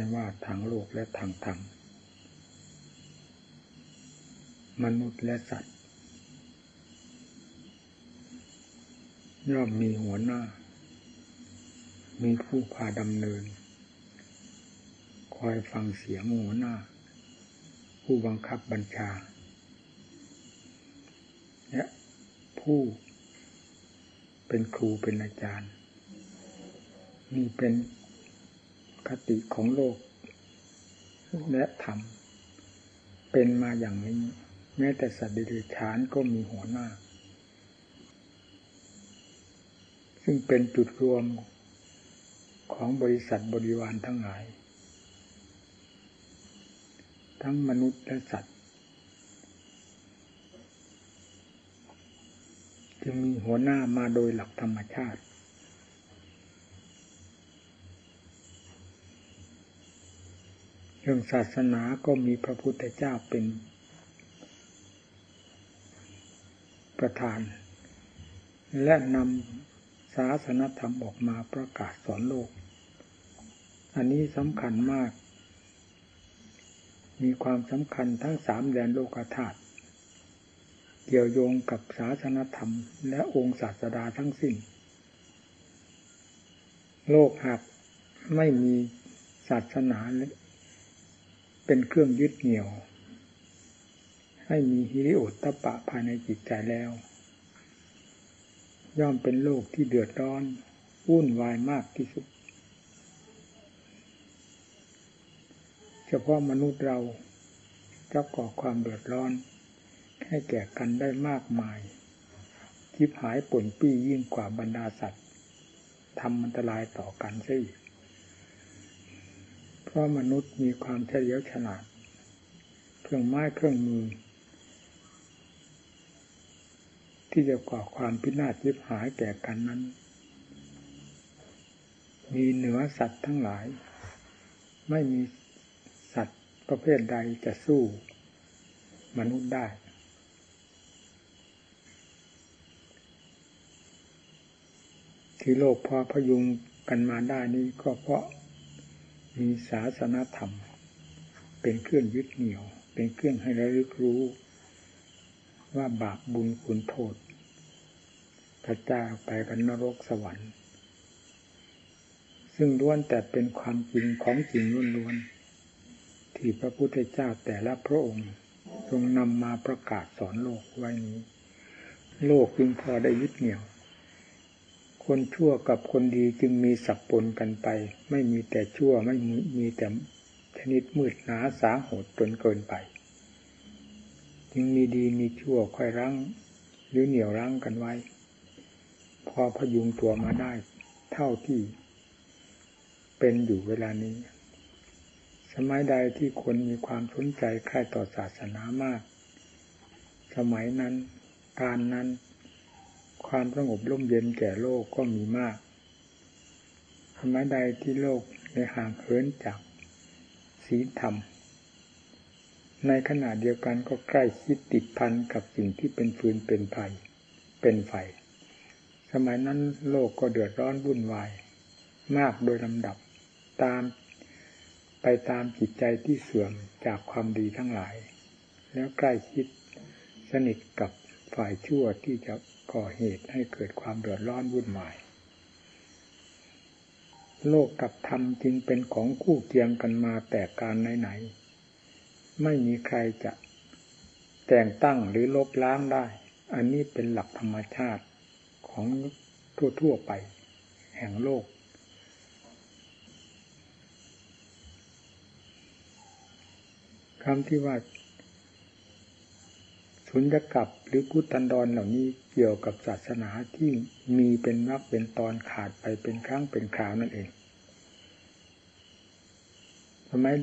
ไม่ว่าทางโลกและทางธรรมมนุษย์และสัตว์ย่อมมีหัวหน้า มีผู้พาดำเนิน คอยฟังเสียงหัวหน้า ผู้บังคับบัญชา และผู้เป็นครูเป็นอาจารย์ นี่เป็น คติของโลก และธรรม เป็นมาอย่างนี้ แม้แต่สัตว์เดรัจฉานก็มีหัวหน้า ซึ่งเป็นจุดรวมของบริษัทบริวารทั้งหลาย ทั้งมนุษย์และสัตว์จึงมีหัวหน้ามาโดยหลักธรรมชาติ เรื่องศาสนาก็มีพระพุทธเจ้าเป็นประธาน และนำศาสนธรรมออกมาประกาศสอนโลก อันนี้สำคัญมาก มีความสำคัญทั้งสามแดนโลกธาตุเกี่ยวโยงกับศาสนธรรม และองค์ศาสดาทั้งสิ้น โลกหากไม่มีศาสนา เป็นเครื่องยึดเหนี่ยว ให้มีฮิริโอตตะปะภายในจิตใจแล้ว ย่อมเป็นโลกที่เดือดร้อน วุ่นวายมากที่สุด เฉพาะมนุษย์เราจะก่อความเดือดร้อน ให้แก่กันได้มากมายทิพหายป่นปี้ยิ่งกว่าบรรดาสัตว์ทำอันตรายต่อกันซะอีก เพราะมนุษย์มีความเฉลียวฉลาด เครื่องไม้เครื่องมือ ที่จะก่อความพินาศยิบหายแก่กันนั้น มีเหนือสัตว์ทั้งหลาย ไม่มีสัตว์ประเภทใดจะสู้มนุษย์ได้ที่โลกพอพยุงกันมาได้นี้ก็เพราะ มีศาสนธรรม เป็นเครื่องยึดเหนี่ยว เป็นเครื่องให้ระลึกรู้ ว่าบาปบุญคุณโทษพระเจ้าไปกันนรกสวรรค์ ซึ่งล้วนแต่เป็นความจริงของจริงล้วนๆที่พระพุทธเจ้าแต่ละพระองค์ทรงนำมาประกาศสอนโลกไว้นี้ โลกจึงพอได้ยึดเหนี่ยว คนชั่วกับคนดีจึงมีสับปนกันไป ไม่มีแต่ชั่วไม่มีแต่ชนิดมืดหนาสาหดจนเกินไป จึงมีดีมีชั่วค่อยรั้งหรือเหนี่ยวรั้งกันไว้ พอพยุงตัวมาได้ เท่าที่เป็นอยู่เวลานี้ สมัยใดที่คนมีความสนใจใคร่ต่อศาสนามาก สมัยนั้นการนั้น ความสงบร่มเย็นแก่โลกก็มีมากสมัยใดที่โลกในห่างเหินจากศีลธรรม ในขณะเดียวกันก็ใกล้คิดติดพันกับสิ่งที่เป็นฟืนเป็นไฟเป็นไฟ สมัยนั้นโลกก็เดือดร้อนวุ่นวาย มากโดยลำดับตามไปตามจิตใจที่เสื่อมจากความดีทั้งหลาย แล้วใกล้คิดสนิทกับฝ่ายชั่วที่จะ ก่อเหตุให้เกิดความเดือดร้อนวุ่นวาย โลกกับธรรมจึงเป็นของคู่เคียงกันมาแต่การไหนๆ ไม่มีใครจะแต่งตั้งหรือลบล้างได้ อันนี้เป็นหลักธรรมชาติของทั่วๆไป แห่งโลก คำที่ว่า สุญญกับหรือกุตันดรเหล่านี้เกี่ยวกับศาสนาที่มีเป็นนักเป็นตอนขาดไปเป็นครั้งเป็นคราวนั่นเองสมัย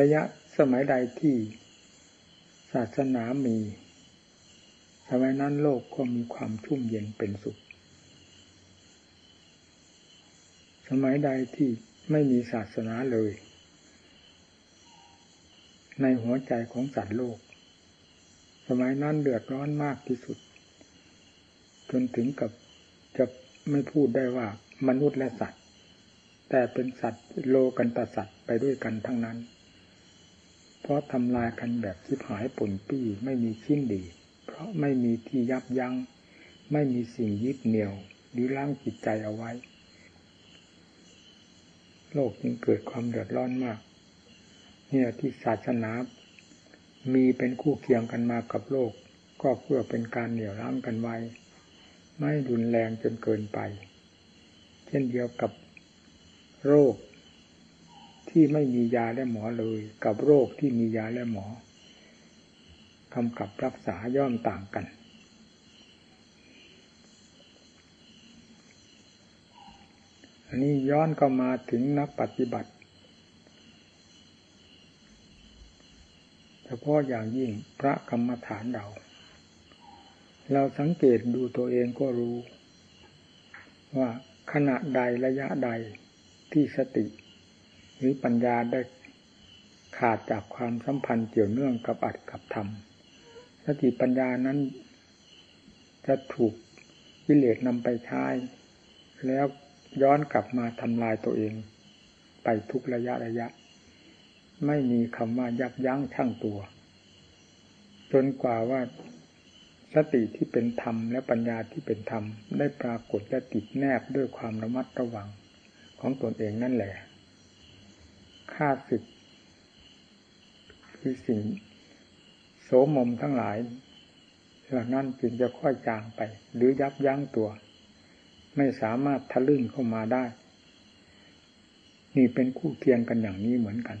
ระยะสมัยใดที่ศาสนามีสมัยนั้นโลกก็มีความชุ่มเย็นเป็นสุข สมัยใดที่ไม่มีศาสนาเลย ในหัวใจของสัตว์โลก สมัยนั้นเดือดร้อนมากที่สุด จนถึงกับจะไม่พูดได้ว่ามนุษย์และสัตว์ แต่เป็นสัตว์โลกันตสัตว์ไปด้วยกันทั้งนั้น เพราะทำลายกันแบบชิบหายปนปี้ไม่มีชิ้นดี เพราะไม่มีที่ยับยัง้ง ไม่มีสิ่งยึดเหนี่ยวหรือล้างจิตใจเอาไว้ โลกจึงเกิดความเดือดร้อนมาก เนี่ยที่ศาสนา มีเป็นคู่เคียงกันมากับโลก ก็เพื่อเป็นการเหนี่ยวรั้งกันไว้ ไม่รุนแรงจนเกินไป เช่นเดียวกับโรค ที่ไม่มียาและหมอเลย กับโรคที่มียาและหมอกำกับรักษาย่อมต่างกัน อันนี้ย้อนก็มาถึงนักปฏิบัติ เฉ พาะอย่างยิ่งพระกรรมฐานเรา เราสังเกตดูตัวเองก็รู้ ว่าขณะใดระยะใดที่สติ หรือปัญญาได้ขาดจากความสัมพันธ์เกี่ยวเนื่องกับอัดกับธรรม สติปัญญานั้นจะถูกกิเลสนำไปใช้ แล้วย้อนกลับมาทำลายตัวเอง ไปทุกระยะระยะ ไม่มีคำว่ายับยั้งชั่งตัว จนกว่าว่าสติที่เป็นธรรมและปัญญาที่เป็นธรรม ได้ปรากฏและติดแนบด้วยความระมัดระวังของตนเองนั่นแหละค่าศึก คือสิ่งโสมมทั้งหลายเหล่านั้นจึงจะค่อยจางไป หรือยับยั้งตัว ไม่สามารถทะลึ่งเข้ามาได้ นี่เป็นคู่เคียงกันอย่างนี้เหมือนกัน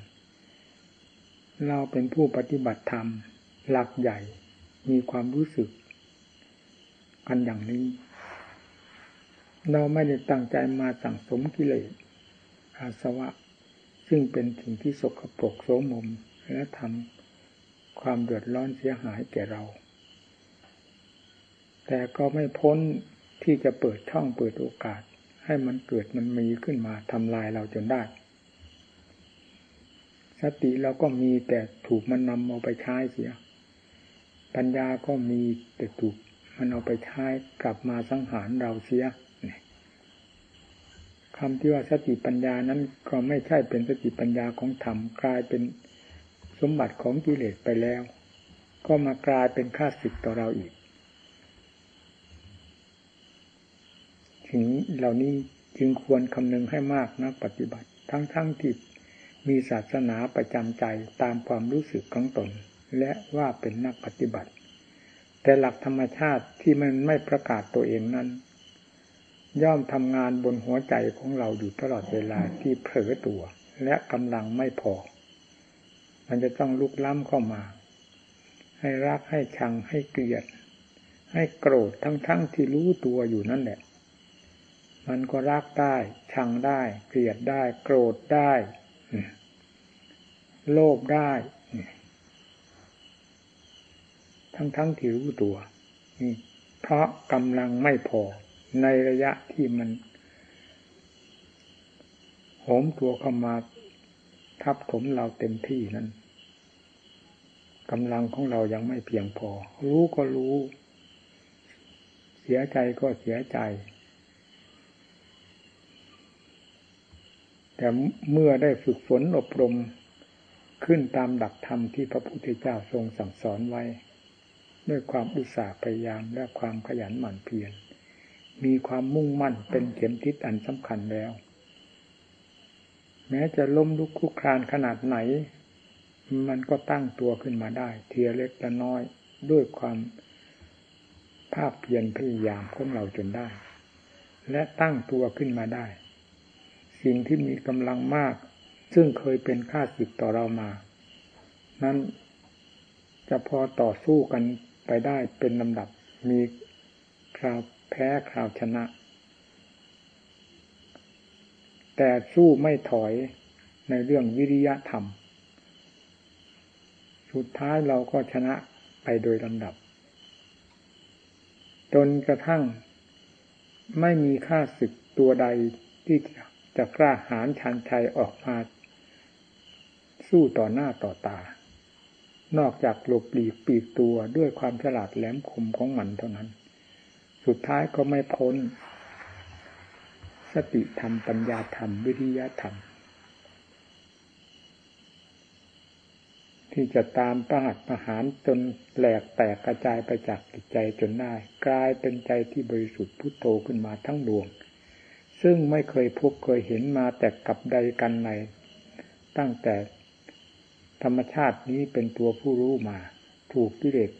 เราเป็นผู้ปฏิบัติธรรม หลักใหญ่มีความรู้สึก กันอย่างนี้ เราไม่ได้ตั้งใจมาสั่งสมกิเลสอาสวะ ซึ่งเป็นสิ่งที่สกปรกโสมม และทำความเดือดร้อนเสียหายแก่เรา แต่ก็ไม่พ้นที่จะเปิดช่องเปิดโอกาส ให้มันเกิดมันมีขึ้นมาทำลายเราจนได้สติเราก็มีแต่ถูกมันนำเอาไปใช้เสีย ปัญญาก็มีแต่ถูกมันเอาไปใช้กลับมาสังหารเราเสียคำที่ว่าสติปัญญานั้นก็ไม่ใช่เป็นสติปัญญาของธรรมกลายเป็นสมบัติของกิเลสไปแล้ว ก็มากลายเป็นค่าสิทต่อเราอีกถึงเหล่านี้จึงควรคำนึงให้มากนะปฏิบัติ ทั้งๆทที่มีศาสนาประจำใจตามความรู้สึกของตน และว่าเป็นนักปฏิบัติ แต่หลักธรรมชาติที่มันไม่ประกาศตัวเองนั้น ย่อมทำงานบนหัวใจของเราอยู่ตลอดเวลาที่เผลอตัว และกำลังไม่พอ มันจะต้องลุกล้ำเข้ามา ให้รักให้ชังให้เกลียด ให้โกรธทั้งๆทที่รู้ตัวอยู่นั่นแหละมันก็รักได้ ชังได้ เกลียดได้ โกรธได้ โลภได้ ทั้งๆทที่รู้ตัวนี่เพราะกำลังไม่พอในระยะที่มันโหมตัวเข้ามาทับถมเราเต็มที่นั้นกำลังของเรายังไม่เพียงพอ รู้ก็รู้ เสียใจก็เสียใจ แต่เมื่อได้ฝึกฝนอบรมขึ้นตามดักธรรมที่พระพุทธเจ้าทรงสั่งสอนไว้ ด้วยความอุตสาห์พยายามและความขยันหมั่นเพียรมีความมุ่งมั่นเป็นเข็มทิศอันสำคัญแล้ว แม้จะล้มลุกคุกคลานขนาดไหน มันก็ตั้งตัวขึ้นมาได้ เทียเล็กละน้อยด้วยความภาคเพียรพยายามของเราจนได้ และตั้งตัวขึ้นมาได้ สิ่งที่มีกำลังมาก ซึ่งเคยเป็นค่าสิทธิ์ต่อเรามา นั้นจะพอต่อสู้กัน ไปได้เป็นลำดับ มีคราวแพ้คราวชนะ แต่สู้ไม่ถอยในเรื่องวิริยะธรรม สุดท้ายเราก็ชนะไปโดยลำดับ จนกระทั่ง ไม่มีค่าศึกตัวใดที่จะกล้าหาญชันชัยออกมา สู้ต่อหน้าต่อตา นอกจากหลบหลีกปีกตัวด้วยความฉลาดแหลมคมของมันเท่านั้น สุดท้ายก็ไม่พ้น สติธรรมปัญญาธรรม วิริยะธรรม ที่จะตามประหัตประหารจนแหลกแตกกระจายไปจากจิตใจจนได้กลายเป็นใจที่บริสุทธิ์พุทโธขึ้นมาทั้งดวง ซึ่งไม่เคยพบเคยเห็นมาแต่กับใดกันใน ตั้งแต่ ธรรมชาตินี้เป็นตัวผู้รู้มา ถูกกิเลส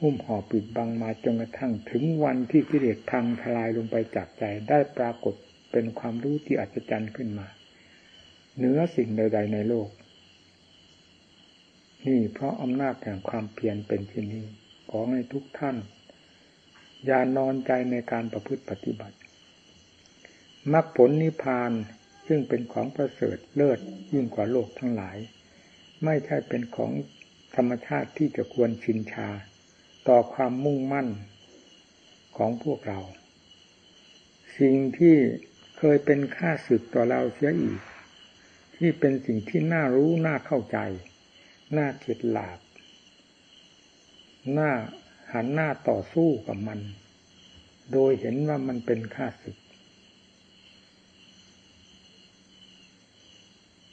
หุ้มห่อปิดบังมาจนกระทั่งถึงวันที่กิเลสพังทลายลงไปจากใจได้ปรากฏเป็นความรู้ที่อัศจรรย์ขึ้นมาเหนือสิ่งใด ๆ ในโลก นี่เพราะอำนาจแห่งความเพียรเป็นที่นี้ขอให้ทุกท่าน อย่านอนใจในการประพฤติปฏิบัติมรรคผลนิพพานซึ่งเป็นของประเสริฐเลิศยิ่งกว่าโลกทั้งหลาย ไม่ใช่เป็นของธรรมชาติที่จะควรชินชา ต่อความมุ่งมั่นของพวกเรา สิ่งที่เคยเป็นค่าสึกต่อเราเสียอีก ที่เป็นสิ่งที่น่ารู้น่าเข้าใจ น่าเข็ดหลาบน่าหันหน้าต่อสู้กับมัน โดยเห็นว่ามันเป็นค่าศึก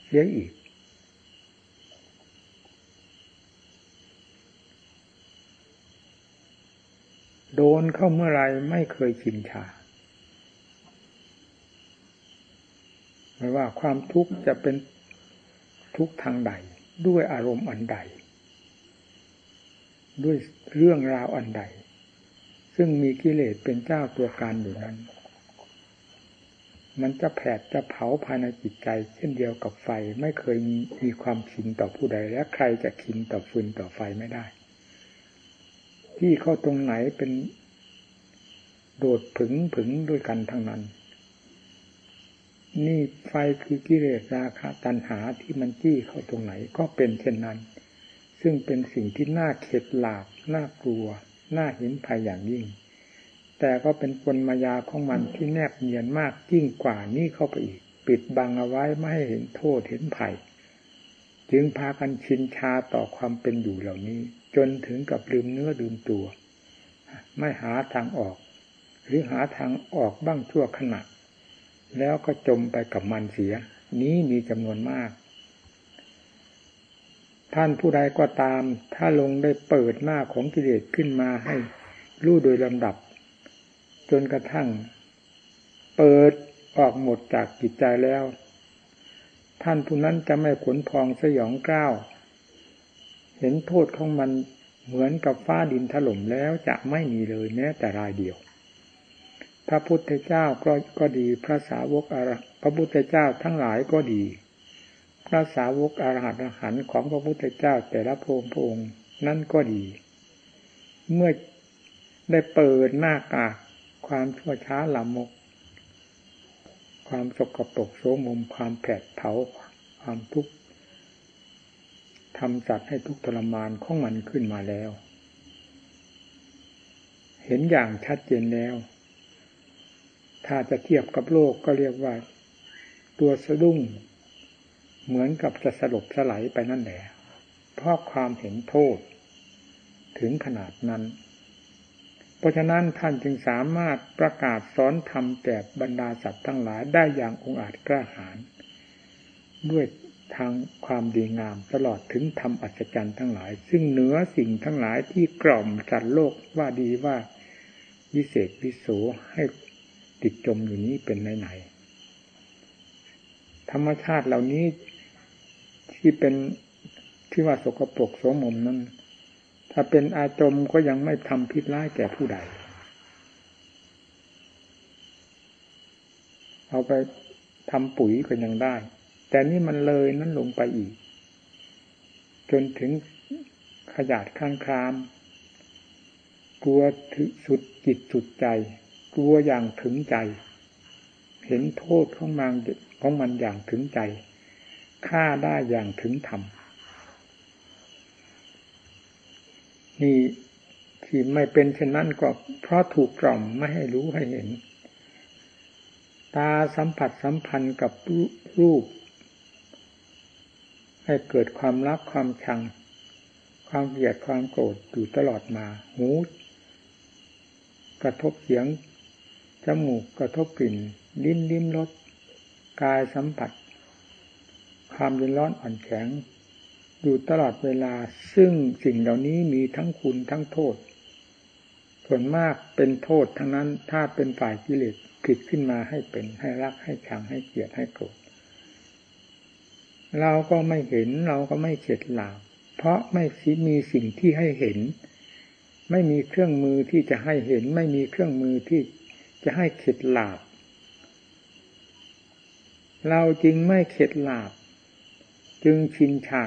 เสียอีก โดนเข้าเมื่อไรไม่เคยชินชาไม่ว่าความทุกข์จะเป็นทุกข์ทางใด ด้วยอารมณ์อันใด ด้วยเรื่องราวอันใด ซึ่งมีกิเลสเป็นเจ้าตัวการอยู่นั้น มันจะแผดจะเผาภายในจิตใจ เช่นเดียวกับไฟไม่เคยมีมีความชินต่อผู้ใด และใครจะชินต่อฟืนต่อไฟไม่ได้ ที่เข้าตรงไหนเป็นโดดผึงผึงด้วยกันทั้งนั้น นี่ไฟคือกิเลสราคะตัณหาที่มันจี้เข้าตรงไหนก็เป็นเช่นนั้น ซึ่งเป็นสิ่งที่น่าเข็ดหลาบน่ากลัว น่าเห็นภัยอย่างยิ่ง แต่ก็เป็นกลมายาของมันที่แนบเนียนมากยิ่งกว่านี้เข้าไปอีก ปิดบังเอาไว้ไม่ให้เห็นโทษเห็นภัย จึงพากันชินชาต่อความเป็นอยู่เหล่านี้ จนถึงกับลืมเนื้อลืมตัว ไม่หาทางออก หรือหาทางออกบ้างชั่วขณะ แล้วก็จมไปกับมันเสีย นี้มีจำนวนมาก ท่านผู้ใดก็ตาม ถ้าลงได้เปิดหน้าของกิเลสขึ้นมาให้รู้โดยลำดับ จนกระทั่ง เปิดออกหมดจากจิตใจแล้ว ท่านผู้นั้นจะไม่ขนพองสยองกล้าว เห็นโทษของมันเหมือนกับฟ้าดินถล่มแล้วจะไม่มีเลยแม้แต่รายเดียว พระพุทธเจ้าก็ก็ดีพระสาวกอรพระพุทธเจ้าทั้งหลายก็ดี พระสาวกอรหัตอรหันของพระพุทธเจ้าแต่ละพระองค์นั่นก็ดี เมื่อได้เปิดหน้ากากความชั่วช้าลามก ความสกปรกโสมมความแผดเผาความทุกข์ ทำจัดให้ทุกทรมานของมันขึ้นมาแล้ว เห็นอย่างชัดเจนแล้ว ถ้าจะเทียบกับโลกก็เรียกว่า ตัวสะดุ้ง เหมือนกับจะสลบสลายไปนั่นแหละเพราะความเห็นโทษ ถึงขนาดนั้น เพราะฉะนั้นท่านจึงสามารถประกาศสอนธรรมแก่บรรดาสัตว์ทั้งหลายได้อย่างองอาจกล้าหาญด้วย ทางความดีงามตลอดถึงธรรมอัศจรรย์ทั้งหลาย ซึ่งเหนือสิ่งทั้งหลายที่กล่อมจัดโลกว่าดีว่าวิเศษวิโสให้ติดจมอยู่นี้เป็นไหนๆธรรมชาติเหล่านี้ที่เป็นที่ว่าสกปรกโสมมนั้น ถ้าเป็นอาจมก็ยังไม่ทำพิษร้ายแก่ผู้ใด เอาไปทำปุ๋ยก็ยังได้ แต่นี่มันเลยนั้นลงไปอีก จนถึงขยาดข้างคราม กลัวถึงสุดจิตสุดใจ กลัวอย่างถึงใจ เห็นโทษของมันของมันอย่างถึงใจฆ่าได้อย่างถึงธรรมนี่ที่ไม่เป็นเช่นนั้นก็เพราะถูกกล่อมไม่ให้รู้ให้เห็น ตาสัมผัสสัมพันธ์กับรูป ให้เกิดความรักความชัง ความเกลียดความโกรธอยู่ตลอดมา หู กระทบเสียง จมูกกระทบกลิ่น ลิ้นลิ้มรสกายสัมผัส ความเย็นร้อนอ่อนแข็ง อยู่ตลอดเวลา ซึ่งสิ่งเหล่านี้มีทั้งคุณทั้งโทษ ส่วนมากเป็นโทษทั้งนั้น ถ้าเป็นฝ่ายกิเลสผิดขึ้นมาให้เป็น ให้รักให้ชังให้เกลียดให้โกรธ เราก็ไม่เห็นเราก็ไม่เฉดหลาบเพราะไม่มีสิ่งที่ให้เห็น ไม่มีเครื่องมือที่จะให้เห็น ไม่มีเครื่องมือที่จะให้เข็ดหลาบเราจึงไม่เข็ดหลาบ จึงชินชา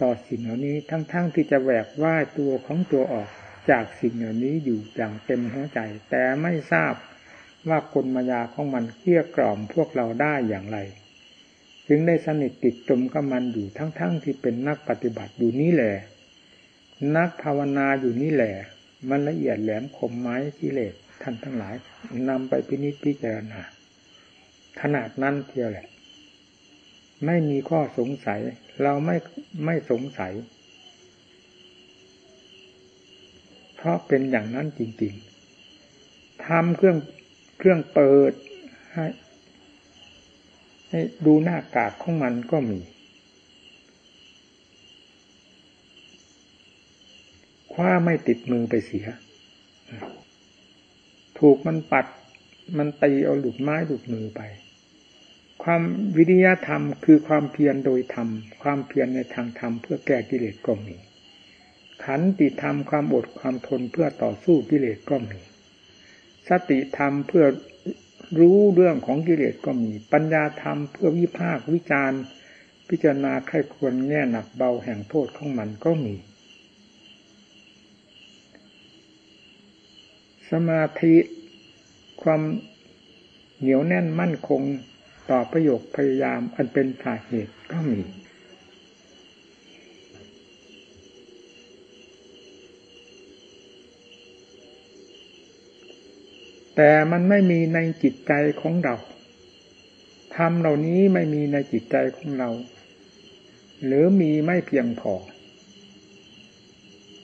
ต่อสิ่งเหล่านี้ทั้งๆทที่จะแหวกว่ายตัวของตัวออกจากสิ่งเหล่านี้อยู่อย่างเต็มหัวใจ แต่ไม่ทราบว่ากลมายาของมันเกลี้ยกล่อมพวกเราได้อย่างไร จึงได้สนิทติดจมกับมันอยู่ทั้งๆทที่เป็นนักปฏิบัติอยู่นี้แหละ นักภาวนาอยู่นี้แหละ มันละเอียดแหลมคมไม้กิเลสท่านทั้งหลายนำไปพินิจพิจารณาขนาดนั้นเทียวแหละ ไม่มีข้อสงสัย เราไม่ไม่สงสัย เพราะเป็นอย่างนั้นจริง ๆทำเครื่องเครื่องเปิดให้ ดูหน้ากากของมันก็มี คว้าไม่ติดมือไปเสีย ถูกมันปัด มันตีเอาหลุดไม้หลุดมือไป ความวิริยะธรรมคือความเพียรโดยธรรม ความเพียรในทางธรรมเพื่อแก้กิเลสก็มี ขันติธรรมความอดความทนเพื่อต่อสู้กิเลสก็มี สติธรรมเพื่อ รู้เรื่องของกิเลสก็มี ปัญญาธรรมเพื่อวิพากวิจารณ์ พิจารณาใครควรแง่หนักเบาแห่งโทษของมันก็มี สมาธิความเหนียวแน่นมั่นคงต่อประโยคพยายามอันเป็นสาเหตุก็มี แต่มันไม่มีในจิตใจของเราธรรมเหล่านี้ไม่มีในจิตใจของเรา หรือมีไม่เพียงพอ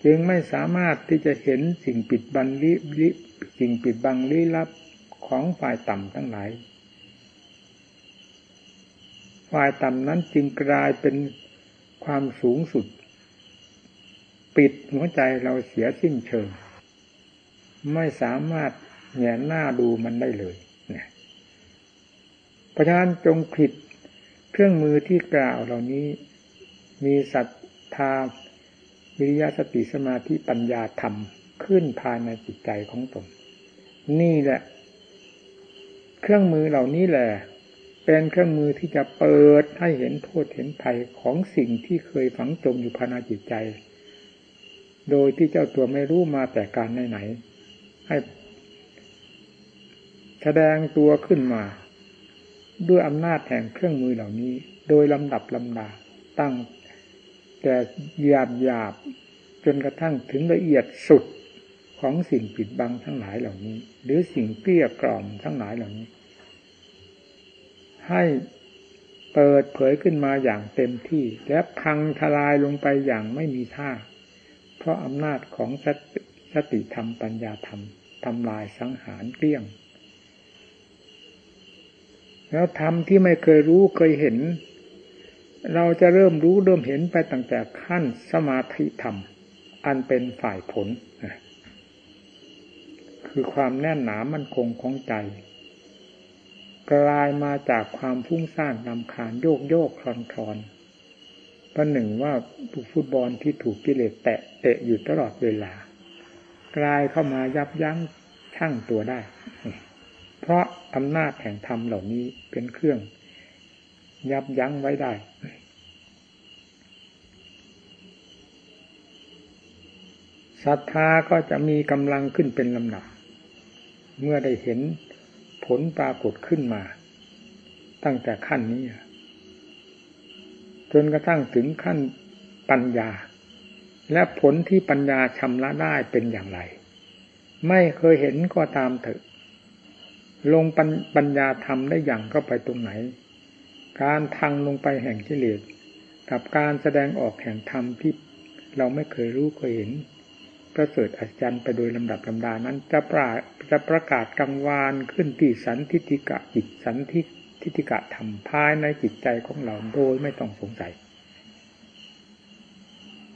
จึงไม่สามารถที่จะเห็นสิ่งปิดบังลิลิสิ่งปิดบังลี้ลับของฝ่ายต่ำทั้งหลาย ฝ่ายต่ำนั้นจึงกลายเป็นความสูงสุด ปิดหัวใจเราเสียสิ้นเชิง ไม่สามารถ แงนหน้าดูมันได้เลยเนี่ยเพราะฉะนั้นจงผิดเครื่องมือที่กล่าวเหล่านี้ มีศรัทธาวิริยะสติสมาธิปัญญาธรรมขึ้นภายในจิตใจของตนนี่แหละ เครื่องมือเหล่านี้แหละเป็นเครื่องมือที่จะเปิดให้เห็นโทษเห็นภัยของสิ่งที่เคยฝังจมอยู่ภายในจิตใจ โดยที่เจ้าตัวไม่รู้มาแต่การไหนๆให้ แสดงตัวขึ้นมา ด้วยอำนาจแห่งเครื่องมือเหล่านี้ โดยลำดับลำดาตั้งแต่หยาบหยาบจนกระทั่งถึงละเอียดสุดของสิ่งปิดบังทั้งหลายเหล่านี้ หรือสิ่งเกลี้ยกล่อมทั้งหลายเหล่านี้ ให้เปิดเผยขึ้นมาอย่างเต็มที่ และพังทลายลงไปอย่างไม่มีท่า เพราะอำนาจของสติธรรมปัญญาธรรมทำลายสังหารเกลี้ยง แล้วธรรมที่ไม่เคยรู้เคยเห็น เราจะเริ่มรู้เริ่มเห็นไปตั้งแต่ขั้นสมาธิธรรม อันเป็นฝ่ายผล คือความแน่นหนามั่นคงของใจ กลายมาจากความพุ่งสร้างนำคานโยกโยกคลอนคลอนประหนึ่งว่าฟุตบอลที่ถูกกิเลสแตะเตะอยู่ตลอดเวลา กลายเข้ามายับยั้งชั่งตัวได้ เพราะอำนาจแห่งธรรมเหล่านี้เป็นเครื่อง ยับยั้งไว้ได้ ศรัทธาก็จะมีกำลังขึ้นเป็นลำดับ เมื่อได้เห็นผลปรากฏขึ้นมา ตั้งแต่ขั้นนี้ จนกระทั่งถึงขั้นปัญญา และผลที่ปัญญาชำระได้เป็นอย่างไร ไม่เคยเห็นก็ตามเถอะ ลงปัญญาธรรมได้อย่างเข้าไปตรงไหน การทางลงไปแห่งกิเลสกับการแสดงออกแห่งธรรมที่เราไม่เคยรู้เคยเห็นประเสริฐอัศจรรย์ไปโดยลำดับลำดานั้นจะประจะประกาศกังวานขึ้นที่สันทิติกะจิตสันทิทิติกะธรรมภายในจิตใจของเราโดยไม่ต้องสงสัย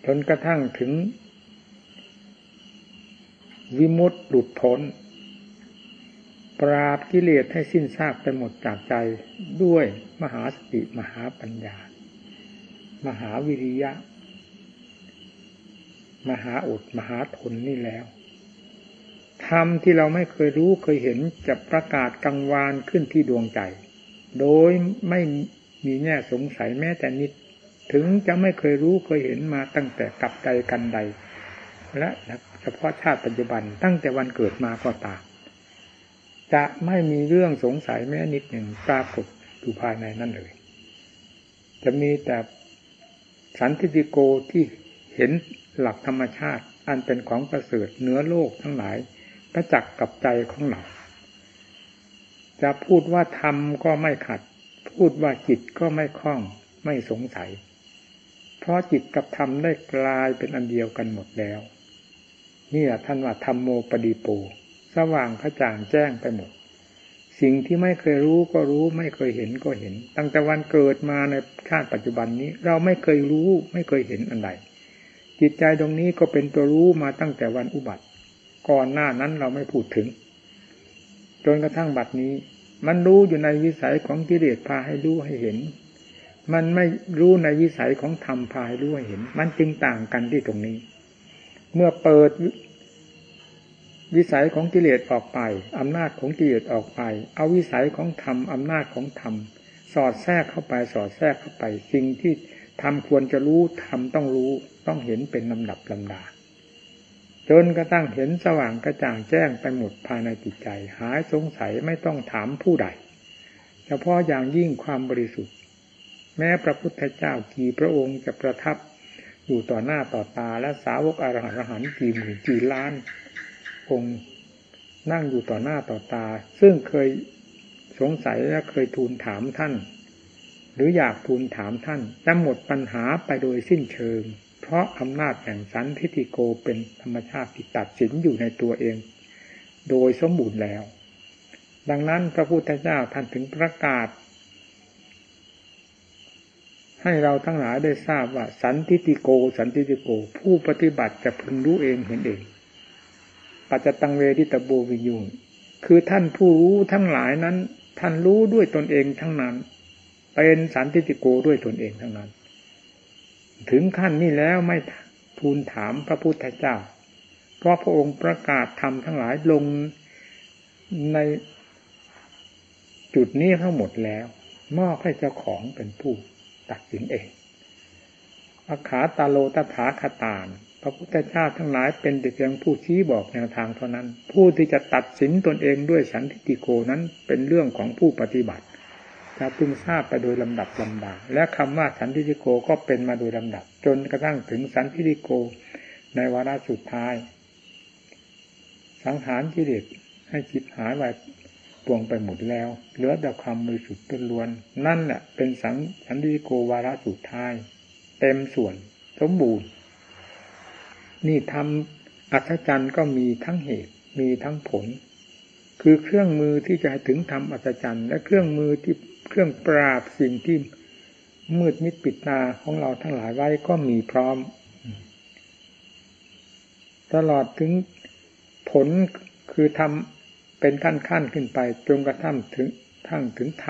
จนกระทั่งถึง วิมุตติหลุดพ้น ปราบกิเลสให้สิ้นซากไปหมดจากใจด้วยมหาสติมหาปัญญา มหาวิริยะ มหาอดมหาทนนี่แล้วธรรมที่เราไม่เคยรู้เคยเห็นจะประกาศกังวานขึ้นที่ดวงใจ โดยไม่มีแง่สงสัยแม้แต่นิด ถึงจะไม่เคยรู้เคยเห็นมาตั้งแต่กับใจกันใด และเฉพาะชาติปัจจุบันตั้งแต่วันเกิดมาก็ตาม จะไม่มีเรื่องสงสัยแม้นิดหนึ่งปรากฏอยู่ภายในนั่นเลย จะมีแต่สันติโกที่เห็นหลักธรรมชาติ อันเป็นของประเสริฐเหนือโลกทั้งหลายประจักษ์กับใจของเราจะพูดว่าธรรมก็ไม่ขัด พูดว่าจิตก็ไม่คล้อง ไม่สงสัย เพราะจิตกับธรรมได้กลายเป็นอันเดียวกันหมดแล้ว นี่แหละท่านว่าธรรมโมปดีโป สว่างกระจ่างแจ้งไปหมด สิ่งที่ไม่เคยรู้ก็รู้ ไม่เคยเห็นก็เห็น ตั้งแต่วันเกิดมาในชาติปัจจุบันนี้ เราไม่เคยรู้ ไม่เคยเห็นอันใดจิตใจตรงนี้ก็เป็นตัวรู้มาตั้งแต่วันอุบัติ ก่อนหน้านั้นเราไม่พูดถึง จนกระทั่งบัดนี้ มันรู้อยู่ในวิสัยของกิเลสพาให้รู้ให้เห็น มันไม่รู้ในวิสัยของธรรมพาให้รู้ให้เห็น มันจึงต่างกันที่ตรงนี้ เมื่อเปิด วิสัยของกิเลสออกไปอำนาจของกิเลสออกไป เอาวิสัยของธรรมอำนาจของธรรมสอดแทรกเข้าไปสอดแทรกเข้าไป สิ่งที่ทำควรจะรู้ทำต้องรู้ต้องเห็นเป็นลำดับลำดา จนกระทั่งเห็นสว่างกระจ่างแจ้งไปหมดภายในจิตใจ หายสงสัยไม่ต้องถามผู้ใดเฉพาะอย่างยิ่งความบริสุทธิ์ แม้พระพุทธเจ้ากี่พระองค์จะประทับอยู่ต่อหน้าต่อตาและสาวกอรหันต์กี่หมื่นกี่ล้าน งค์นั่งอยู่ต่อหน้าต่อตา ซึ่งเคยสงสัยและเคยทูลถามท่าน หรืออยากทูลถามท่านจะหมดปัญหาไปโดยสิ้นเชิง เพราะอำนาจแห่งสันทิฏฐิโกเป็นธรรมชาติที่ตัดสินอยู่ในตัวเอง โดยสมบูรณ์แล้ว ดังนั้นพระพุทธเจ้าท่านถึงประกาศ ให้เราทั้งหลายได้ทราบว่าสันทิฏฐิโก สันทิฏฐิโก ผู้ปฏิบัติจะพึงรู้เองเห็นเอง ปัจจตังเวทิตโบวิยุงคือท่านผู้รู้ทั้งหลายนั้น ท่านรู้ด้วยตนเองทั้งนั้น เป็นสันติติโกด้วยตนเองทั้งนั้น ถึงขั้นนี้แล้วไม่ทูลถามพระพุทธเจ้า เพราะพระองค์ประกาศธรรมทั้งหลายลงในจุดนี้ทั้งหมดแล้ว มอบให้เจ้าของเป็นผู้ตัดสินเองอาขาตาโลตถาคตาน พระพุทธเจ้าทั้งหลายเป็นแต่เพียงผู้ชี้บอกแนวทางเท่านั้น ผู้ที่จะตัดสินตนเองด้วยสันติโกนั้นเป็นเรื่องของผู้ปฏิบัติจะพึงทราบไปโดยลำดับลำดาและคำว่าสันติโกก็เป็นมาโดยลำดับ จนกระทั่งถึงสันติโกในวาระสุดท้าย สังหารกิเลสให้จิตหายไปปวงไปหมดแล้ว เหลือแต่ความมือสุดต้นล้วน นั่นแหละเป็นสังสันติโกวาระสุดท้าย เต็มส่วน สมบูรณ์ นี่ทำอัศจรรย์ก็มีทั้งเหตุมีทั้งผล คือเครื่องมือที่จะถึงทำอัศจรรย์และเครื่องมือที่เครื่องปราบสิ่งที่มืดมิดปิดตาของเราทั้งหลายไว้ก็มีพร้อม ตลอดถึงผลคือทำเป็นขั้นขั้นขึ้นไปจนกระทั่งถึงทั้งถึงท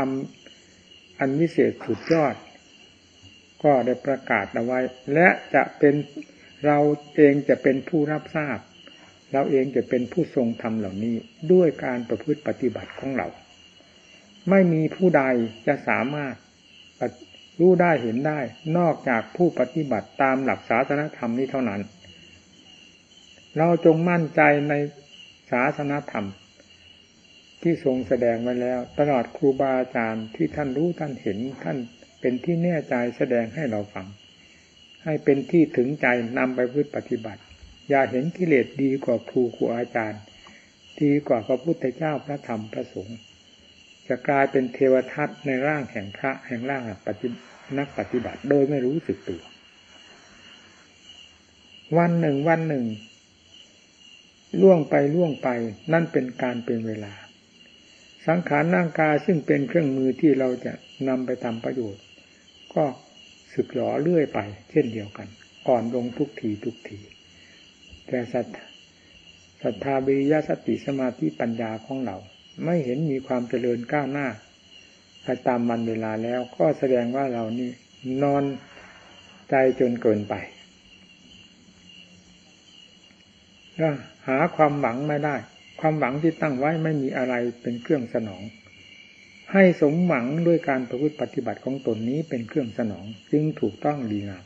ำอันวิเศษสุดยอด ก็ได้ประกาศเอาไว้ และจะเป็น เราเองจะเป็นผู้รับทราบ เราเองจะเป็นผู้ทรงธรรมเหล่านี้ด้วยการประพฤติปฏิบัติของเรา ไม่มีผู้ใดจะสามารถรู้ได้เห็นได้ นอกจากผู้ปฏิบัติตามหลักศาสนธรรมนี้เท่านั้น เราจงมั่นใจในศาสนธรรม ที่ทรงแสดงไว้แล้ว ตลอดครูบาอาจารย์ที่ท่านรู้ท่านเห็นท่านเป็นที่แน่ใจแสดงให้เราฟัง ให้เป็นที่ถึงใจนำไปพืชปฏิบัติ อย่าเห็นกิเลสดีกว่าครูครูอาจารย์ ดีกว่าพระพุทธเจ้าพระธรรมพระสงฆ์จะกลายเป็นเทวทัตในร่างแห่งพระแห่งร่างปฏินักปฏิบัติโดยไม่รู้สึกตัว วันหนึ่งวันหนึ่ง ล่วงไปล่วงไปนั่นเป็นการเป็นเวลา สังขารร่างกายซึ่งเป็นเครื่องมือที่เราจะนำไปทำประโยชน์ ก็ สึกหลอเรื่อยไป เช่นเดียวกัน อ่อนลงทุกทีทุกที แต่สัตศรัทธาบิริยสติสมาธิปัญญาของเรา ไม่เห็นมีความเจริญก้าวหน้าไปตามวันเวลาแล้วก็แสดงว่าเรานี่นอนใจจนเกินไปหาความหวังไม่ได้ ความหวังที่ตั้งไว้ไม่มีอะไรเป็นเครื่องสนอง ให้สมหวังด้วยการประพฤติปฏิบัติของตนนี้เป็นเครื่องสนอง จึงถูกต้องดีงาม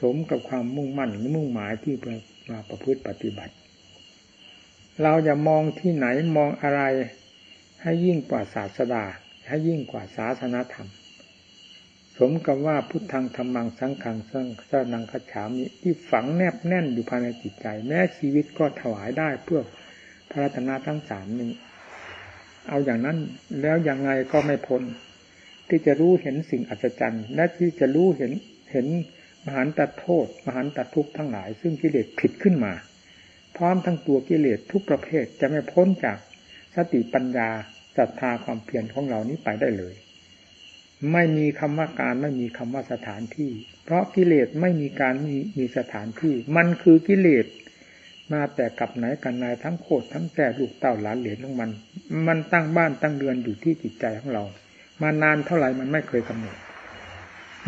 สมกับความมุ่งมั่นหรือมุ่งหมายที่มาประพฤติปฏิบัติ เราจะมองที่ไหนมองอะไร ให้ยิ่งกว่าศาสดา ให้ยิ่งกว่าศาสนาธรรม สมกับว่าพุทธังธรรมังสังขังสังสนังขฉามิที่ฝังแนบแน่นอยู่ภายในจิตใจ แม้ชีวิตก็ถวายได้เพื่อพระรัตนาทั้งสามนี้ เอาอย่างนั้นแล้วยังไงก็ไม่พ้นที่จะรู้เห็นสิ่งอัศจรรย์ และที่จะรู้เห็นเห็นมหันตโทษ มหันตทุกข์ทั้งหลาย ซึ่งกิเลสผิดขึ้นมา พร้อมทั้งตัวกิเลสทุกประเภทจะไม่พ้นจากสติปัญญาศรัทธาความเพียรของเรานี้ไปได้เลย ไม่มีคำว่าการไม่มีคำว่าสถานที่ เพราะกิเลสไม่มีการมีมีสถานที่ มันคือกิเลส มาแต่กับไหนกันนายทั้งโคตรทั้งแต่ลูกเต่าหลานเหรียญของมัน มันตั้งบ้านตั้งเรือนอยู่ที่จิตใจของเรา มานานเท่าไหร่มันไม่เคยกำหนด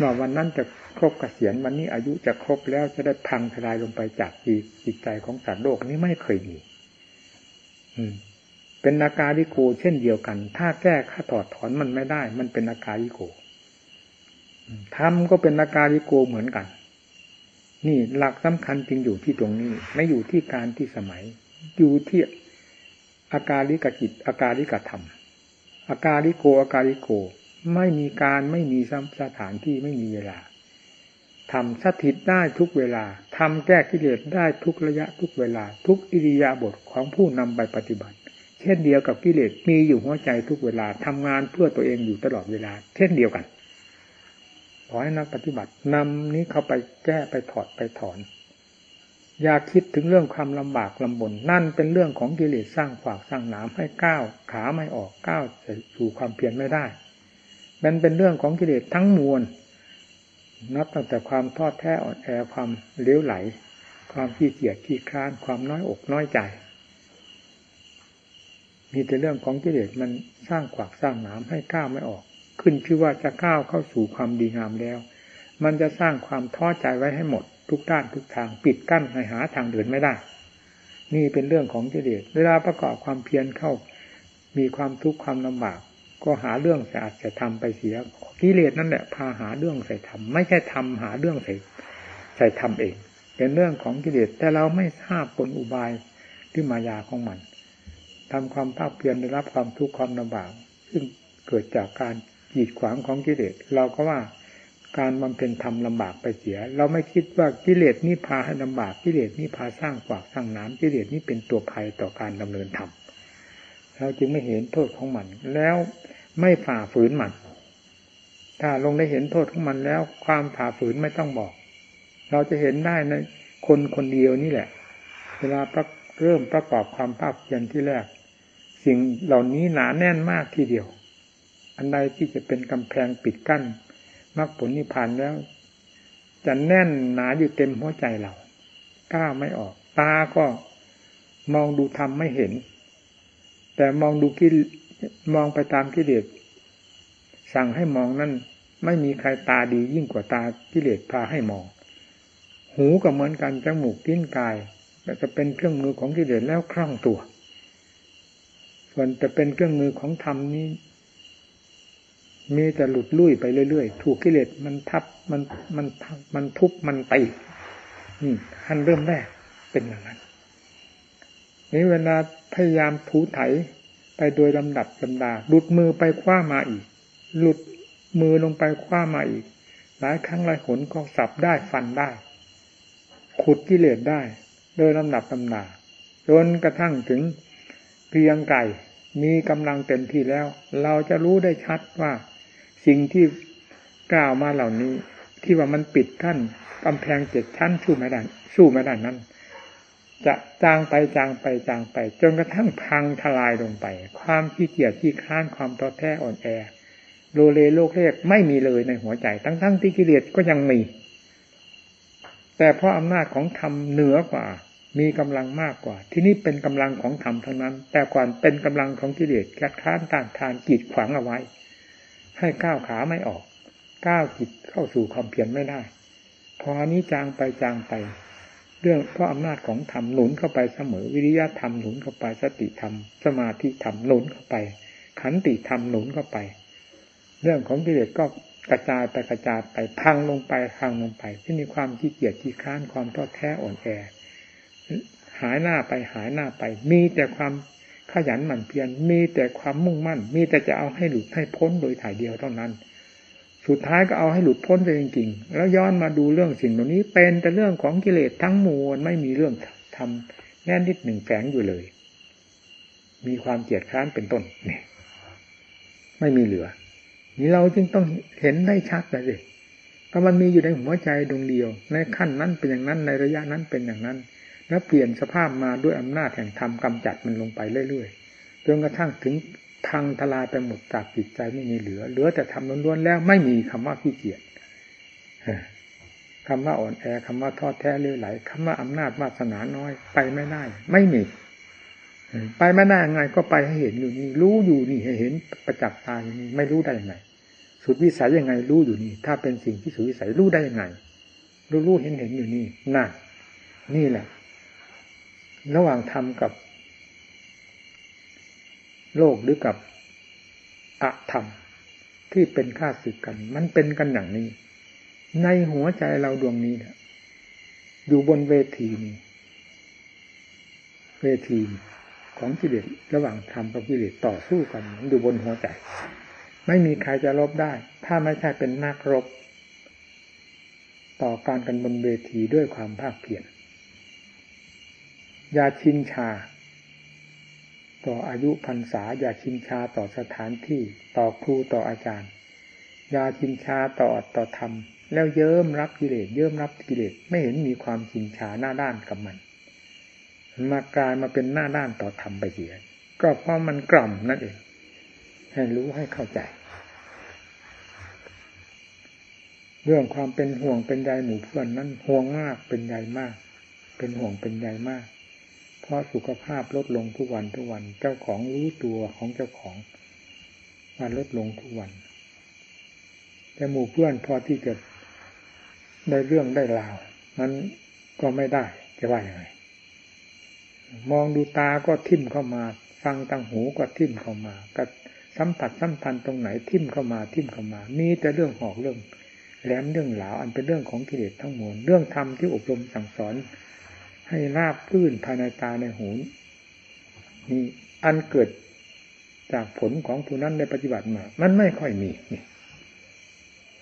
ว่าวันนั้นจะครบกเกษียณวันนี้อายุจะครบแล้วจะได้พังทลายลงไปจากจิตใจของสัตว์โลกนี้ไม่เคยมีเป็นอาการิโกเช่นเดียวกัน ถ้าแก้ค่าถอดถอนมันไม่ได้ มันเป็นอาการิโกทำก็เป็นอาการิโกเหมือนกัน นี่หลักสำคัญจริงอยู่ที่ตรงนี้ ไม่อยู่ที่การที่สมัย อยู่ที่อาการลิกจิตอาการลิกธรรมอาการลิโกอาการลิโก ไม่มีการไม่มีสถานที่ไม่มีเวลาทำสถิตได้ทุกเวลาทำแก้กิเลสได้ทุกระยะทุกเวลา ทุกอิริยาบถของผู้นำไปปฏิบัติ เช่นเดียวกับกิเลสมีอยู่หัวใจทุกเวลาทำงานเพื่อตัวเองอยู่ตลอดเวลา เช่นเดียวกัน ขอให้นักปฏิบัตินำนี้เข้าไปแก้ไปถอดไปถอน อย่าคิดถึงเรื่องความลำบากลำบน นั่นเป็นเรื่องของกิเลสสร้างขวากสร้างหนามให้ก้าวขาไม่ออกก้าวสู่ความเพียรไม่ได้มันเป็นเรื่องของกิเลสทั้งมวล นับตั้งแต่ความทอดแท้อ่อนแอความเลี้ยวไหล ความขี้เกียจขี้คร้าน ความน้อยอกน้อยใจ มีแต่เรื่องของกิเลสมันสร้างขวากสร้างหนามให้ก้าวไม่ออก ขึ้นชื่อว่าจะก้าวเข้าสู่ความดีงามแล้ว มันจะสร้างความท้อใจไว้ให้หมด ทุกด้านทุกทางปิดกั้นให้หาทางเดินไม่ได้ นี่เป็นเรื่องของกิเลสเวลาประกอบความเพียรเข้า มีความทุกข์ความลำบาก ก็หาเรื่องใส่อัดใส่ทำไปเสียกิเลสนั่นแหละพาหาเรื่องใส่ทำไม่ใช่ทำหาเรื่องใส่ใส่ทำเองเป็นเรื่องของกิเลสแต่เราไม่ทราบผลอุบายที่มายาของมันทำความภาคเพียรได้รับความทุกข์ความลำบาก ซึ่งเกิดจากการ จีดขวางของกิเลสเราก็ว่าการบำเพ็ญธรรมลำบากไปเสีย เราไม่คิดว่ากิเลสนี้พาให้ลำบากกิเลสนี้พาสร้างขวากสร้างน้ำกิเลสนี้เป็นตัวภัยต่อการดำเนินธรรมเราจึงไม่เห็นโทษของมัน แล้วไม่ฝ่าฝืนมัน ถ้าลงได้เห็นโทษของมันแล้ว ความฝ่าฝืนไม่ต้องบอก เราจะเห็นได้ในคนคนเดียวนี่แหละ เวลาเริ่มประกอบความภาคเพียรที่แรก สิ่งเหล่านี้หนาแน่นมากทีเดียว อันใดที่จะเป็นกำแพงปิดกั้นมรรคผลนิพพานแล้ว จะแน่นหนาอยู่เต็มหัวใจเราก้าไม่ออก ตาก็มองดูทำไม่เห็น แต่มองดูกิมองไปตามกิเลสสั่งให้มองนั่นไม่มีใครตาดียิ่งกว่าตากิเลสพาให้มอง หูก็เหมือนกันจมูกทิ้นกายจะเป็นเครื่องมือของกิเลสแล้วคล่องตัว ส่วนจะเป็นเครื่องมือของธรรมนี้ มีแต่หลุดลุ่ยไปเรื่อยๆ ถูกกิเลสมันทับมันมันมันทุบมันตีนี่ขั้นเริ่มแรกเป็นอย่างนั้นนี้เวลาพยายามถูไถไปโดยลำดับลำดาหลุดมือไปคว้ามาอีก หลุดมือลงไปคว้ามาอีก หลายครั้งหลายหนก็สับได้ฟันได้ ขุดกิเลสได้ โดยลำดับลำดาจนกระทั่งถึงเพียงไก่มีกำลังเต็มที่แล้ว เราจะรู้ได้ชัดว่า สิ่งที่กล่าวมาเหล่านี้ ที่ว่ามันปิดกั้นกำแพงเจ็ดชั้นสู้ไม่ได้สู้ไม่ได้นั้น จะจางไปจางไปจางไป จนกระทั่งพังทลายลงไป ความขี้เกียจขี้ค้านความท้อแท้อ่อนแอโลเลโลกเลกไม่มีเลยในหัวใจ ทั้งๆที่กิเลสก็ยังมี แต่เพราะอำนาจของธรรมเหนือกว่า มีกำลังมากกว่า ที่นี่เป็นกำลังของธรรมทั้งนั้น แต่ก่อนเป็นกำลังของกิเลสแคดค้านต้านทานกีดขวางเอาไว้ ให้ก้าวขาไม่ออก ก้าวจิตเข้าสู่ความเพียรไม่ได้ พอนี้จางไปจางไป เรื่องเพราะอำนาจของธรรมหนุนเข้าไปเสมอ วิริยะธรรมหนุนเข้าไปสติธรรม สมาธิธรรมหนุนเข้าไป ขันติธรรมหนุนเข้าไป เรื่องของกิเลสก็กระจายไปกระจายไปพังลงไปพังลงไป ที่มีความขี้เกียจขี้ค้านความท้อแท้อ่อนแอหายหน้าไปหายหน้าไป มีแต่ความ ขยันหมั่นเพียรมีแต่ความมุ่งมั่น มีแต่จะเอาให้หลุดให้พ้นโดยถ่ายเดียวเท่านั้น สุดท้ายก็เอาให้หลุดพ้นไปจริงๆ แล้วย้อนมาดูเรื่องสิ่งเหล่านี้เป็นแต่เรื่องของกิเลสทั้งมวลไม่มีเรื่องทำแน่นิดหนึ่งแฝงอยู่เลย มีความเกียดค้านเป็นต้นเนี่ยไม่มีเหลือ นี่เราจึงต้องเห็นได้ชัดเลยสิเพราะมันมีอยู่ในหัวใจดวงเดียว ในขั้นนั้นเป็นอย่างนั้นในระยะนั้นเป็นอย่างนั้น แล้วเปลี่ยนสภาพมาด้วยอำนาจแห่งธรรมกำจัดมันลงไปเรื่อยๆจนกระทั่งถึงพังทลายไปหมดจากจิตใจไม่มีเหลือ เหลือแต่ทำล้วนๆแล้วไม่มีคำว่าขี้เกียจคำว่าอ่อนแอคำว่าทอดแท้เลื่อยไหลคำว่าอำนาจวาสนาน้อย ไปไม่ได้ ไม่มีไปไม่ได้ยังไงก็ไปให้เห็นอยู่นี่รู้อยู่นี่ให้เห็นประจักษ์ตาอยู่นี่ไม่รู้ได้ยังไงสุดวิสัยยังไงรู้อยู่นี่ ถ้าเป็นสิ่งที่สุดวิสัยรู้ได้ยังไงรู้รู้เห็นเห็นอยู่นี่นั่นนี่แหละ ระหว่างธรรมกับ โลกหรือกับอะธรรม ที่เป็นข้าศึกกัน มันเป็นกันอย่างนี้ ในหัวใจเราดวงนี้อยู่บนเวทีนี้เวทีของกิเลสระหว่างธรรมกับกิเลสต่อสู้กันอยู่บนหัวใจ ไม่มีใครจะลบได้ ถ้าไม่ใช่เป็นนักรบ ต่อการกันบนเวทีด้วยความภาคเพียร ยาชินชา ต่ออายุพรรษา อย่าชินชาต่อสถานที่ต่อครูต่ออาจารย์ อย่าชินชาต่อต่อธรรม แล้วเยิ้มรับกิเลสเยิ้มรับกิเลสไม่เห็นมีความชินชาหน้าด้านกับมันมากลายมาเป็นหน้าด้านต่อธรรมไปเสียก็เพราะมันกล่อมนั่นเองให้รู้ให้เข้าใจ เรื่องความเป็นห่วงเป็นใยหมู่เพื่อนนั้นห่วงมากเป็นใยมาก เป็นห่วงเป็นใยมาก ราะสุขภาพลดลงทุกวันทุกวัน เจ้าของรู้ตัวของเจ้าของมันลดลงทุกวัน แต่หมู่เพื่อนพอที่จะได้เรื่องได้ราวนั้นก็ไม่ได้จะว่าอย่างไรมองดูตาก็ทิ่มเข้ามา ฟังตังหูก็ทิ่มเข้ามาก็สัมผัสสัมพันธ์ตรงไหนทิ่มเข้ามาทิ่มเข้ามา มีแต่เรื่องหอกเรื่องแหลมเรื่องหลาวอันเป็นเรื่องของกิเลสทั้งมวลเรื่องธรรมที่อบรมสั่งสอน ให้ราบพื้นภายในตาในหูนี่อันเกิดจากผลของผู้นั้นได้ปฏิบัติมา มันไม่ค่อยมีนี่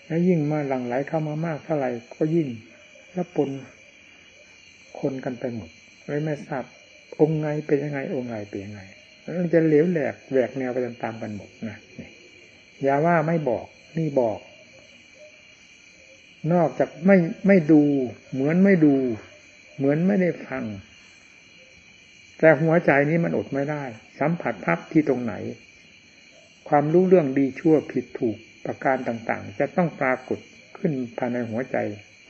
และยิ่งมาหลั่งไหลเข้ามามากเท่าไหร่ก็ยิ่งละปนคนกันไปหมดเลยไม่ทราบองค์ไงเป็นยังไงองค์ไงเป็นยังไงมันจะเหลวแหลกแหวกแนวไปตามๆกันหมดนะอย่าว่าไม่บอกนี่บอก นอกจากไม่ไม่ดู เหมือนไม่ดู เหมือนไม่ได้ฟัง แต่หัวใจนี้มันอดไม่ได้ สัมผัสพับที่ตรงไหน ความรู้เรื่องดีชั่วผิดถูกประการต่างๆ จะต้องปรากฏขึ้นภายในหัวใจ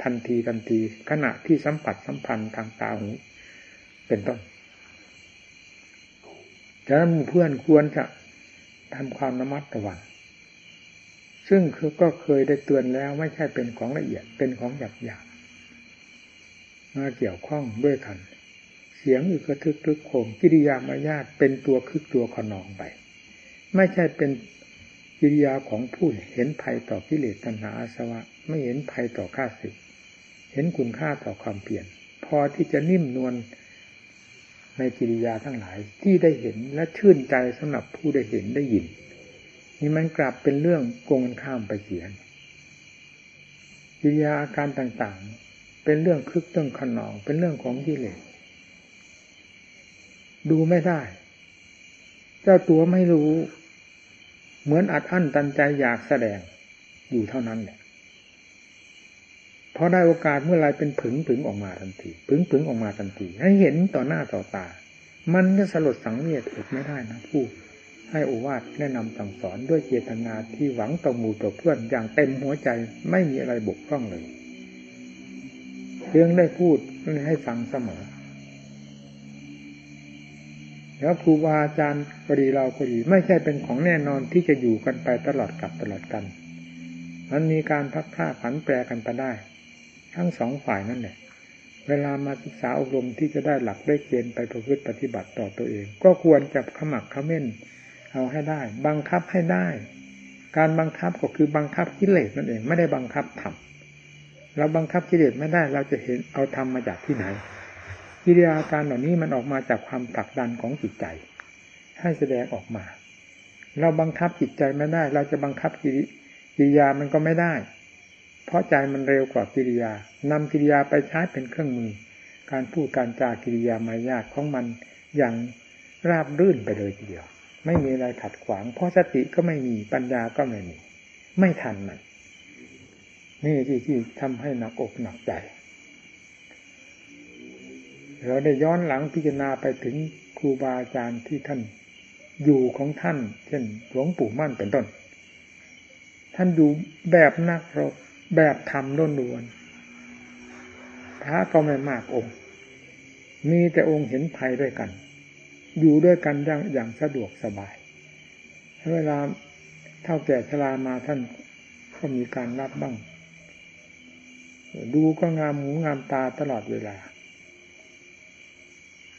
ทันทีทันที ขณะที่สัมผัสสัมพันธ์ทางตาหูเป็นต้นฉะนั้นเพื่อนควรจะทำความระมัดระวังซึ่งคือก็เคยได้เตือนแล้วไม่ใช่เป็นของละเอียดเป็นของหยาบหยาบ มาเกี่ยวข้องด้วยกัน เสียงอึกระทึกทึกโคมกิริยามายาตเป็นตัวคึกตัวขนองไป ไม่ใช่เป็นกิริยาของผู้เห็นภัยต่อกิเลสตัณหาอาสวะ ไม่เห็นภัยต่อข้าศึก เห็นคุณค่าต่อความเปลี่ยน พอที่จะนิ่มนวลในกิริยาทั้งหลายที่ได้เห็นและชื่นใจสำหรับผู้ได้เห็นได้ยิน นี่มันกลับเป็นเรื่องโกงข้ามไปเสียกิริยาอาการต่าง เป็นเรื่องคึกเรื่องขนอง เป็นเรื่องของกิเลสดูไม่ได้ เจ้าตัวไม่รู้ เหมือนอัดอั้นตันใจอยากแสดงอยู่เท่านั้นแหละพอได้โอกาสเมื่อไรเป็นผึงผึงออกมาทันทีผึงผึงออกมาทันที ให้เห็นต่อหน้าต่อตา มันจะสลดสังเวชอดไม่ได้นะผู้ให้โอวาทแนะนำสั่งสอนด้วยเจตนาที่หวังต่อหมู่ต่อเพื่อนอย่างเต็มหัวใจไม่มีอะไรบกพร่องเลย เรื่องได้พูดให้ฟังเสมอ แล้วครูบาอาจารย์ก็ดีเราก็ดีไม่ใช่เป็นของแน่นอนที่จะอยู่กันไปตลอดกับตลอดกัน มันมีการพักผ้าผันแปรกันไปได้ ทั้งสองฝ่ายนั่นแหละเวลามาศึกษาอบรมที่จะได้หลักได้เกณฑ์ไปประพฤติปฏิบัติต่อตัวเอง ก็ควรจะขมักขม้น เอาให้ได้ บังคับให้ได้ การบังคับก็คือบังคับกิเลสนั่นเอง ไม่ได้บังคับธรรม เราบังคับกิเลสไม่ได้ เราจะเห็นเอาธรรมมาจากที่ไหนกิริยาการเหล่านี้มันออกมาจากความผลักดันของจิตใจ ให้แสดงออกมา เราบังคับจิตใจไม่ได้ เราจะบังคับกิริยามันก็ไม่ได้ เพราะใจมันเร็วกว่ากิริยานำกิริยาไปใช้เป็นเครื่องมือ การพูดการจากิริยามายาของมันอย่างราบรื่นไปเลยทีเดียว ไม่มีอะไรขัดขวาง เพราะสติก็ไม่มีปัญญาก็ไม่มี ไม่ทันมัน นี่ที่ที่ทำให้หนักอกหนักใจ เราได้ย้อนหลังพิจารณาไปถึงครูบาอาจารย์ที่ท่านอยู่ของท่าน เช่นหลวงปู่มั่นเป็นต้น ท่านอยู่แบบนักรบแบบทำล้นล้วนพระก็ไม่มากองค์ มีแต่องค์เห็นภัยด้วยกัน อยู่ด้วยกันอย่างอย่างสะดวกสบาย เวลาเท่าแก่ชรามาท่านก็มีการรับบ้าง ดูก็งามหูงามตาตลอดเวลา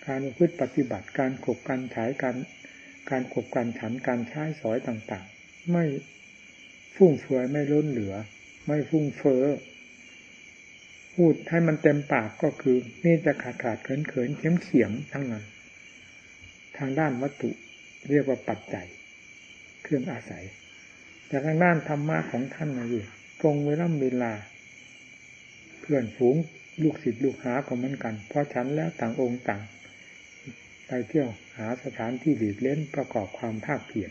การพฤติปฏิบัติการขบการฉายการการขบการฉันการใช้สอยต่างๆ ไม่ฟุ่มเฟือยไม่ล้นเหลือ ไม่ฟุ้งเฟ้อพูดให้มันเต็มปากก็คือนี่จะขาดขาดเขินเขินเขียมเขียมทั้งนั้น ทางด้านวัตถุเรียกว่าปัจจัย เครื่องอาศัย แต่ทางด้านธรรมะของท่านนะอยู่ตรงเวลาเวลา พื่อนฝูงลูกศิษย์ลูกหาก็เหมือนกัน เพราะฉันแล้วต่างองค์ต่างไปเที่ยวหาสถานที่หลีกเล่นประกอบความภาคเพียร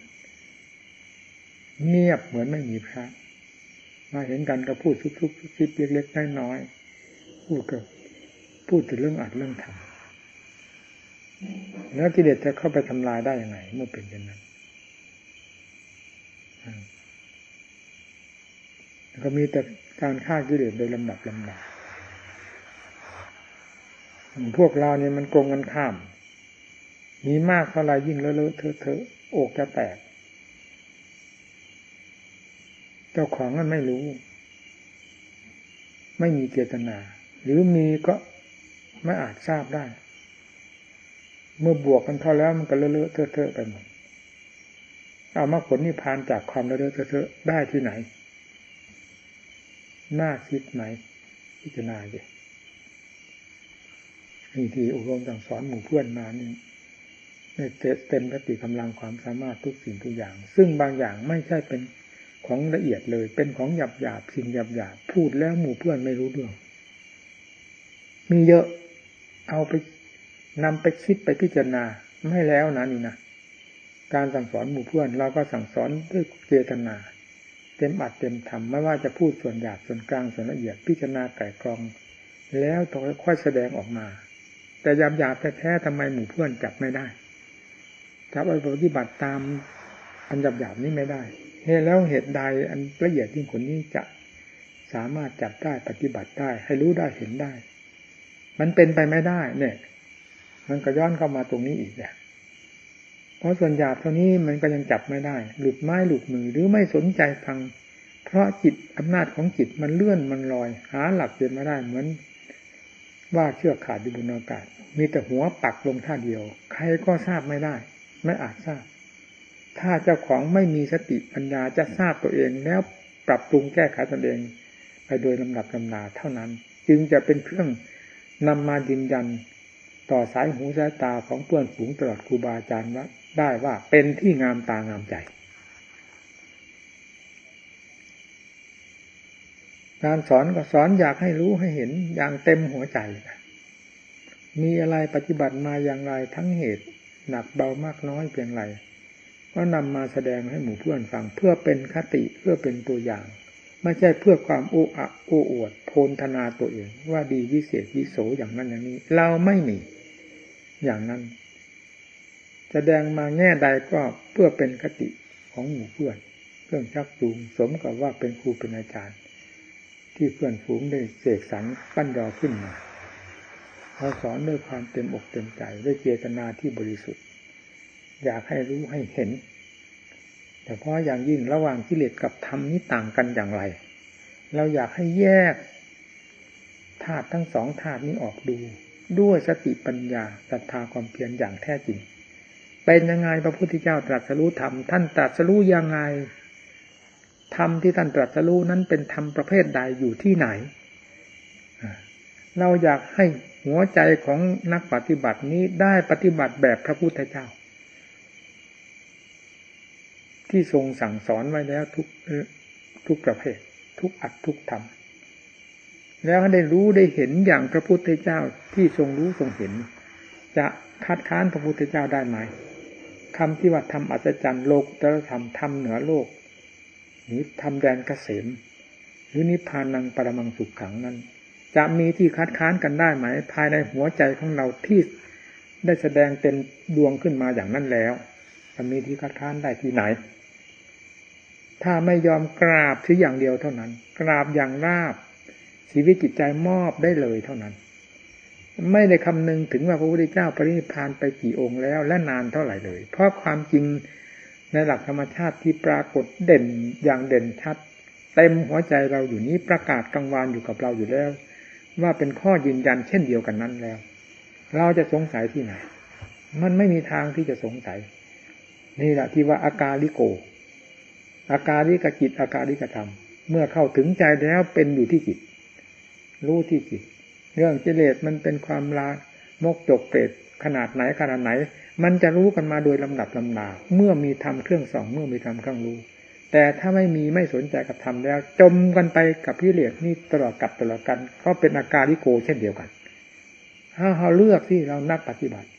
เงียบเหมือนไม่มีพระมาเห็นกันก็พูดซุบๆซิบเล็กๆน้อยๆพูดกับพูดถึงเรื่องอัดเรื่องทำแล้วกิเลสจะเข้าไปทำลายได้ยังไงเมื่อเป็นอย่างนั้นก็มีแต่การฆ่ากิเลสโดยลำดับลำดับ พวกเราเนี่ยมันโกงกันข้าม มีมากเท่าไรยิ่งเลอะเลอะเทอะเทอะอกจะแตก เจ้าของมันไม่รู้ ไม่มีเจตนา หรือมีก็ไม่อาจทราบได้ เมื่อบวกกันเข้าแล้วมันก็เลอะเทอะเทอะไปหมดเอามาผลนิพพานจากความเลอะเทอะเทอะได้ที่ไหน น่าคิดไหมพิจารณาดิ นี่ที่อบรมสั่งสอนหมู่เพื่อนมานี่เต็มกติกำลังความสามารถทุกสิ่งทุกอย่าง ซึ่งบางอย่างไม่ใช่เป็นของละเอียดเลย เป็นของหยาบหยาบสิ่งหยาบหยาบพูดแล้วหมู่เพื่อนไม่รู้เรื่อง มีเยอะเอาไปนำไปคิดไปพิจารณาไม่แล้วนะนี่นะการสั่งสอนหมู่เพื่อนเราก็สั่งสอนด้วยเจตนา เต็มอัดเต็มทำไม่ว่าจะพูดส่วนหยาบส่วนกลางส่วนละเอียดพิจารณาไก่กรอง แล้วต้องค่อยแสดงออกมา แต่ยามหยาบแท้ๆทำไมหมู่เพื่อนจับไม่ได้จับไปปฏิบัติตามอันหยาบหยาบนี้ไม่ได้เหตุแล้วเหตุใดอันละเอียดยิ่งคนนี้จะสามารถจับได้ปฏิบัติได้ ให้รู้ได้เห็นได้ มันเป็นไปไม่ได้ เนี่ย มันก็ย้อนเข้ามาตรงนี้อีกเนี่ยเพราะส่วนหยาบเท่านี้มันก็ยังจับไม่ได้ หลุดไม้หลุดมือหรือไม่สนใจฟัง เพราะจิตอำนาจของจิตมันเลื่อนมันลอย หาหลักเกณฑ์ไม่ได้เหมือน ว่าเชือกขาดอยู่บนอากาศ มีแต่หัวปักลงท่าเดียว ใครก็ทราบไม่ได้ ไม่อาจทราบ ถ้าเจ้าของไม่มีสติปัญญาจะทราบตัวเองแล้วปรับปรุงแก้ไขตนเอง ไปโดยลำดับลำนาเท่านั้น จึงจะเป็นเครื่องนำมายืนยัน ต่อสายหูสายตาของเพื่อนฝูงตลอดครูบาอาจารย์ว่าได้ว่าเป็นที่งามตางามใจ การสอนก็สอนอยากให้รู้ให้เห็นอย่างเต็มหัวใจ มีอะไรปฏิบัติมาอย่างไรทั้งเหตุหนักเบามากน้อยเพียงไรก็นำมาแสดงให้หมู่เพื่อนฟังเพื่อเป็นคติเพื่อเป็นตัวอย่าง ไม่ใช่เพื่อความโอ้อะโอ้อวดโพนธนาตัวเอง ว่าดีวิเศษวิโสอย่างนั้นอย่างนี้ เราไม่มีอย่างนั้น แสดงมาแง่ใดก็เพื่อเป็นคติของหมู่เพื่อนเรื่องชักจูงสมกับว่าเป็นครูเป็นอาจารย์ ที่เพื่อนฝูงได้เสกสรรปั้นยอขึ้นมาเราสอนด้วยความเต็มอกเต็มใจด้วยเจตนาที่บริสุทธิ์ อยากให้รู้ให้เห็น แต่เพราะอย่างยิ่งระหว่างกิเลสกับธรรมนี้ต่างกันอย่างไร เราอยากให้แยกธาตุทั้งสองธาตุนี้ออกดู ด้วยสติปัญญาศรัทธาความเพียรอย่างแท้จริง เป็นยังไงพระพุทธเจ้าตรัสรู้ธรรมท่านตรัสรู้ยังไง ธรรมที่ท่านตรัสรู้นั้นเป็นธรรมประเภทใดอยู่ที่ไหน เราอยากให้หัวใจของนักปฏิบัตินี้ได้ปฏิบัติแบบพระพุทธเจ้า ที่ทรงสั่งสอนไว้แล้วทุกทุกประเภท ทุกอัดทุกธรรมแล้วได้รู้ได้เห็นอย่างพระพุทธเจ้าที่ทรงรู้ทรงเห็น จะคัดค้านพระพุทธเจ้าได้ไหมคำที่ว่าทำอัศจรรย์โลกตรธรรมทำเหนือโลก หรือทำแดนเกษมหรือนิพพานังปรมังสุขขังนั้น จะมีที่คัดค้านกันได้ไหม ภายในหัวใจของเราที่ได้แสดงเต็มดวงขึ้นมาอย่างนั้นแล้วจะมีที่คัดค้านได้ที่ไหน ถ้าไม่ยอมกราบที่อย่างเดียวเท่านั้น กราบอย่างราบ ชีวิตจิตใจมอบได้เลยเท่านั้น ไม่ได้คำนึงถึงว่าพระพุทธเจ้าปรินิพานไปกี่องค์แล้วและนานเท่าไหร่เลย เพราะความจริง ในหลักธรรมชาติที่ปรากฏเด่นอย่างเด่นชัด เต็มหัวใจเราอยู่นี้ประกาศกังวานอยู่กับเราอยู่แล้ว ว่าเป็นข้อยืนยันเช่นเดียวกันนั้นแล้ว เราจะสงสัยที่ไหน มันไม่มีทางที่จะสงสัย นี่แหละที่ว่าอาการลิโก อาการลิกจิตอาการลิกธรรม เมื่อเข้าถึงใจแล้วเป็นอยู่ที่จิต รู้ที่จิต เรื่องกิเลสมันเป็นความลามกจกเปรตขนาดไหนขนาดไหน มันจะรู้กันมาโดยลำดับลำดาเมื่อมีทำเครื่องสองเมื่อมีทำเครื่องรู้ แต่ถ้าไม่มีไม่สนใจกับทำแล้ว จมกันไปกับพิเรศนี่ตลอดกับตลอดกันก็เป็นอาการลิโกเช่นเดียวกันถ้าเราเลือกที่เรานักปฏิบัติ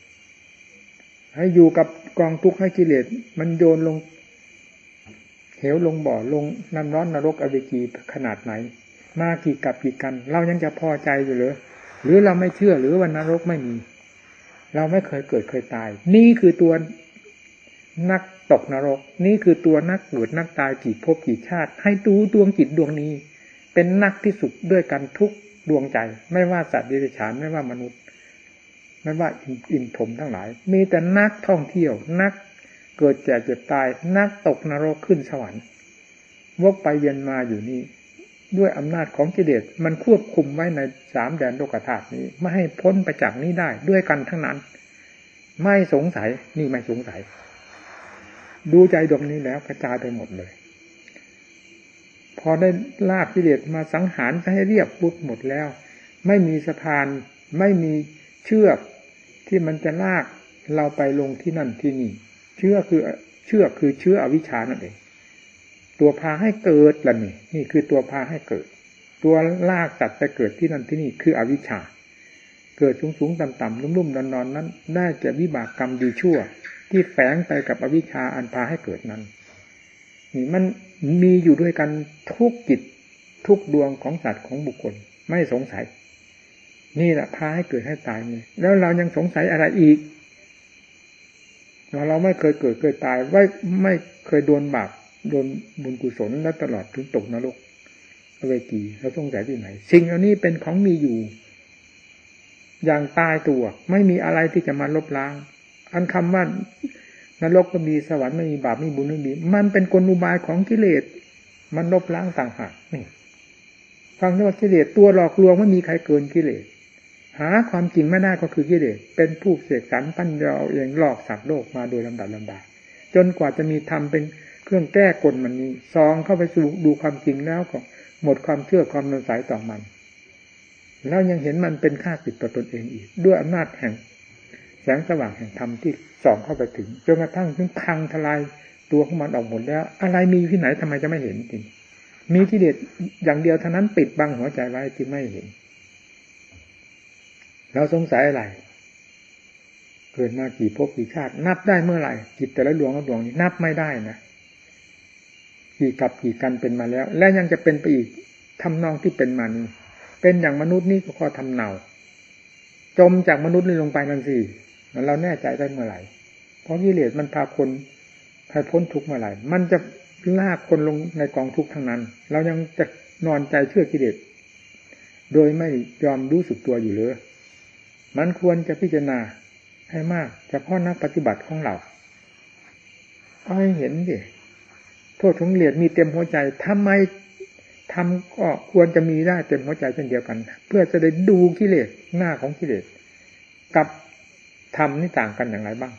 ให้อยู่กับกองทุกข์ให้กิเลสมันโยนลงเหวลงบ่อลงน้ำร้อนนรกอเวจีขนาดไหน มากี่กับกี่กัน เรายังจะพอใจอยู่หรือหรือเราไม่เชื่อหรือว่านรกไม่มี เราไม่เคยเกิดเคยตาย นี่คือตัวนักตกนรก นี่คือตัวนักเกิดนักตายกี่ภพกี่ชาติ ให้ดูดวงจิตดวงนี้ เป็นนักที่สุดด้วยกันทุกดวงใจ ไม่ว่าสัตว์ดิฉานไม่ว่ามนุษย์ ไม่ว่าอินผมทั้งหลาย มีแต่นักท่องเที่ยว นักเกิดแก่เจ็บตาย นักตกนรกขึ้นสวรรค์วกไปเวียนมาอยู่นี่ ด้วยอำนาจของกิเลสมันควบคุมไว้ในสามแดนโลกธาตุนี้ ไม่ให้พ้นไปจากนี้ได้ด้วยกันทั้งนั้น ไม่สงสัยนี่ไม่สงสัย ดูใจดวงนี้แล้วกระจายไปหมดเลย พอได้ลากกิเลสมาสังหารให้เรียบปุ๊บหมดแล้ว ไม่มีสะพานไม่มีเชือกที่มันจะลากเราไปลงที่นั่นที่นี่ เชือกคือเชือกคือเชื้ออวิชานั่นเอง ตัวพาให้เกิดล่ะนี่นี่คือตัวพาให้เกิด ตัวลากจัดไปเกิดที่นั่นที่นี่คืออวิชชา เกิดสูงสูงต่ำต่ำลุ่มลุ่มนอนนอนนั้น ได้แก่วิบากกรรมดีชั่ว ที่แฝงไปกับอวิชชาอันพาให้เกิดนั้น นี่มันมีอยู่ด้วยกันทุกจิตทุกดวงของสัตว์ของบุคคลไม่สงสัย นี่แหละพาให้เกิดให้ตายนี่แล้วเรายังสงสัยอะไรอีกเราเราไม่เคยเกิดเคยตายไม่ไม่เคยโดนบาป โดนบุญกุศลและตลอดถึงตกนรกอเวกีเราสงสัยที่ไหน สิ่งเหล่านี้เป็นของมีอยู่ อย่างตายตัว ไม่มีอะไรที่จะมาลบล้าง อันคำว่านรกก็มีสวรรค์ไม่มีบาปไม่มีบุญไม่มีมันเป็นกลอุบายของกิเลส มันลบล้างต่างหากนี่ฟังว่ากิเลสตัวหลอกลวงไม่มีใครเกินกิเลส หาความจริงไม่ได้ก็คือกิเลส เป็นผู้เสกสรรปั้นเราเองหลอกสัตว์โลกมาโดยลำดับลำดับจนกว่าจะมีธรรมเป็น เครื่องแก้กลมันนี้ซองเข้าไปสู่ดูความจริงแล้วก็หมดความเชื่อความนสายต่อมัน แล้วยังเห็นมันเป็นค่าสิทต่อตนเองอีก ด้วยอำนาจแห่ง แสงสว่างแห่งธรรมที่ส่องเข้าไปถึงจนกระทั่งถึงพังทลายตัวของมันออกหมดแล้ว อะไรมีที่ไหนทำไมจะไม่เห็นจริงมีที่เด็ดอย่างเดียวเท่านั้นปิดบังหัวใจไว้ที่ไม่เห็น เราสงสัยอะไร เกิดมากี่ภพกี่ชาติ นับได้เมื่อไหร่จิตแต่ละดวงละดวงนี้นับไม่ได้นะ กี่กับกี่กันเป็นมาแล้ว และยังจะเป็นไปอีกทำนองที่เป็นมานี้เป็นอย่างมนุษย์นี่ก็ข้อทำเนาจมจากมนุษย์นี่ลงไปนั่นสิเราแน่ใจได้เมื่อไหร่เพราะกิเลสมันพาคนให้พ้นทุกข์เมื่อไหร่ มันจะลากคนลงในกองทุกข์ทั้งนั้น เรายังจะนอนใจเชื่อกิเลสโดยไม่ยอมรู้สึกตัวอยู่เลยมันควรจะพิจารณาให้มากเฉพาะนักปฏิบัติของเราก็ให้เห็นดิ โทษของกิเลสมีเต็มหัวใจทำไมทำก็ควรจะมีได้เต็มหัวใจเช่นเดียวกัน เพื่อจะได้ดูกิเลสหน้าของกิเลสกับธรรมนี่ต่างกันอย่างไรบ้าง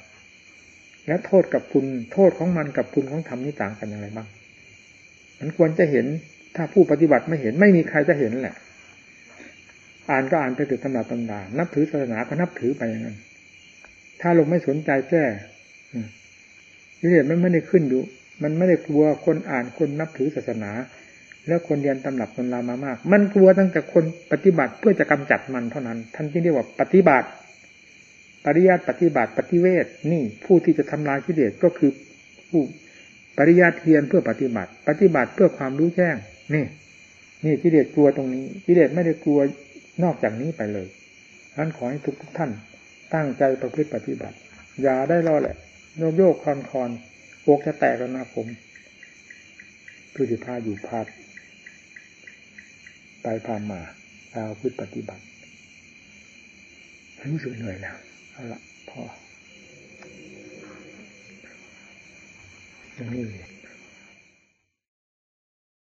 และโทษกับคุณโทษของมันกับคุณของธรรมนี่ต่างกันอย่างไรบ้าง มันควรจะเห็นถ้าผู้ปฏิบัติไม่เห็นไม่มีใครจะเห็นแหละ อ่านก็อ่านไปถึงตำราตำรานับถือศาสนาก็นับถือไปอย่างนั้น ถ้าลงไม่สนใจแก้กิเลสมันไม่ได้ขึ้นอยู่ มันไม่ได้กลัวคนอ่านคนนับถือศาสนา แล้วคนเรียนตำรับตำรามามาก มันกลัวตั้งแต่คนปฏิบัติเพื่อจะกำจัดมันเท่านั้น ท่านจึงเรียกว่าปฏิบัติ ปริยัติปฏิบัติปฏิเวทนี่ผู้ที่จะทำลายกิเลสก็คือผู้ปริยัติเรียนเพื่อปฏิบัติ ปฏิบัติเพื่อความรู้แจ้งนี่นี่กิเลสกลัวตรงนี้กิเลสไม่ได้กลัวนอกจากนี้ไปเลยนั้นขอให้ทุกทุกท่านตั้งใจประพฤติปฏิบัติ อย่าได้รอแหละโยกโยกคอนคอน อกจะแตกแล้วนะผมคือสิพาอยู่พาดไปพามาเราพืชปฏิบัติรู้สึกเหนื่อยแล้วเอาละพออย่างนี้